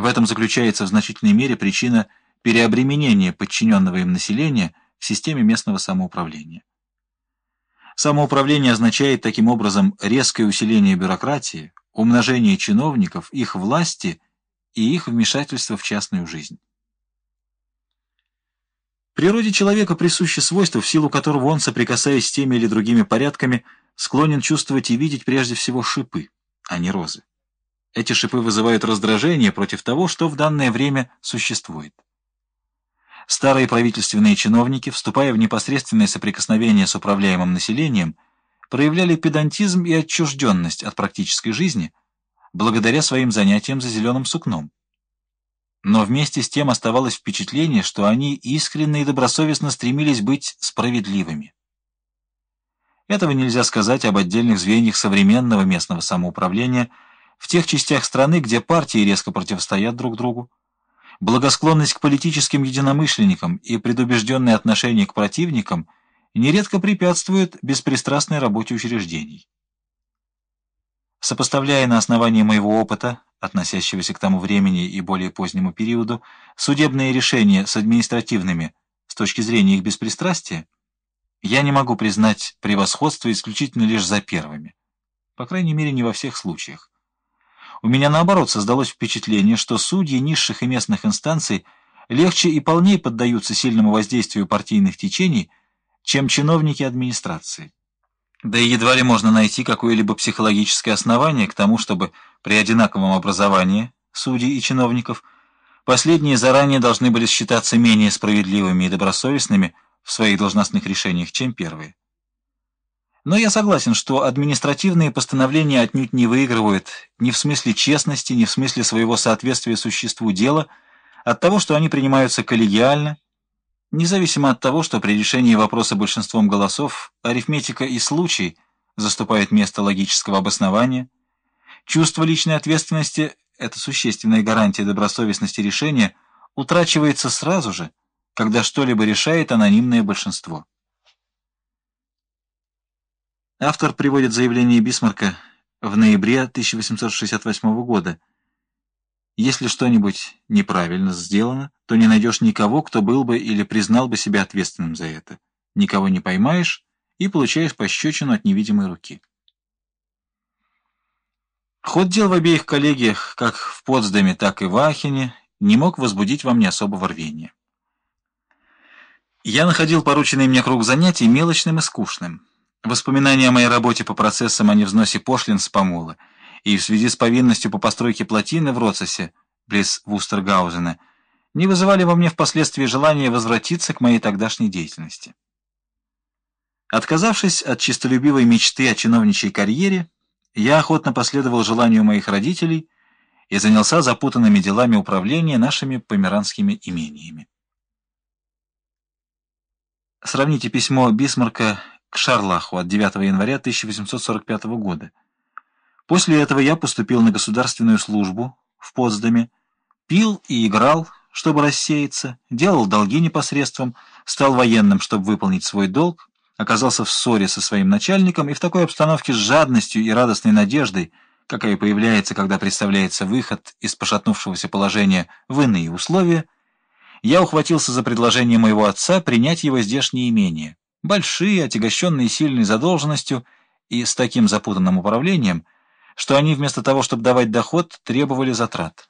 В этом заключается в значительной мере причина переобременения подчиненного им населения в системе местного самоуправления. Самоуправление означает таким образом резкое усиление бюрократии, умножение чиновников, их власти и их вмешательство в частную жизнь. Природе человека присуще свойство, в силу которого он, соприкасаясь с теми или другими порядками, склонен чувствовать и видеть прежде всего шипы, а не розы. Эти шипы вызывают раздражение против того, что в данное время существует. Старые правительственные чиновники, вступая в непосредственное соприкосновение с управляемым населением, проявляли педантизм и отчужденность от практической жизни благодаря своим занятиям за зеленым сукном. Но вместе с тем оставалось впечатление, что они искренне и добросовестно стремились быть справедливыми. Этого нельзя сказать об отдельных звеньях современного местного самоуправления в тех частях страны, где партии резко противостоят друг другу. Благосклонность к политическим единомышленникам и предубежденное отношение к противникам нередко препятствуют беспристрастной работе учреждений. Сопоставляя на основании моего опыта, относящегося к тому времени и более позднему периоду, судебные решения с административными с точки зрения их беспристрастия, я не могу признать превосходство исключительно лишь за первыми. По крайней мере, не во всех случаях. У меня, наоборот, создалось впечатление, что судьи низших и местных инстанций легче и полнее поддаются сильному воздействию партийных течений, чем чиновники администрации. Да и едва ли можно найти какое-либо психологическое основание к тому, чтобы при одинаковом образовании судей и чиновников последние заранее должны были считаться менее справедливыми и добросовестными в своих должностных решениях, чем первые. Но я согласен, что административные постановления отнюдь не выигрывают ни в смысле честности, ни в смысле своего соответствия существу дела от того, что они принимаются коллегиально, Независимо от того, что при решении вопроса большинством голосов арифметика и случай заступают место логического обоснования, чувство личной ответственности – это существенная гарантия добросовестности решения – утрачивается сразу же, когда что-либо решает анонимное большинство. Автор приводит заявление Бисмарка в ноябре 1868 года – если что-нибудь неправильно сделано, то не найдешь никого, кто был бы или признал бы себя ответственным за это. Никого не поймаешь и получаешь пощечину от невидимой руки. Ход дел в обеих коллегиях, как в Потсдаме, так и в Ахене, не мог возбудить во мне особого рвения. Я находил порученный мне круг занятий мелочным и скучным. Воспоминания о моей работе по процессам о невзносе пошлин с помола — и в связи с повинностью по постройке плотины в Роцесе, близ Вустергаузена, не вызывали во мне впоследствии желания возвратиться к моей тогдашней деятельности. Отказавшись от чистолюбивой мечты о чиновничьей карьере, я охотно последовал желанию моих родителей и занялся запутанными делами управления нашими померанскими имениями. Сравните письмо Бисмарка к Шарлаху от 9 января 1845 года. После этого я поступил на государственную службу в Потсдаме, пил и играл, чтобы рассеяться, делал долги непосредством, стал военным, чтобы выполнить свой долг, оказался в ссоре со своим начальником и в такой обстановке с жадностью и радостной надеждой, какая появляется, когда представляется выход из пошатнувшегося положения в иные условия, я ухватился за предложение моего отца принять его здешние имения, большие, отягощенные сильной задолженностью и с таким запутанным управлением – что они вместо того, чтобы давать доход, требовали затрат.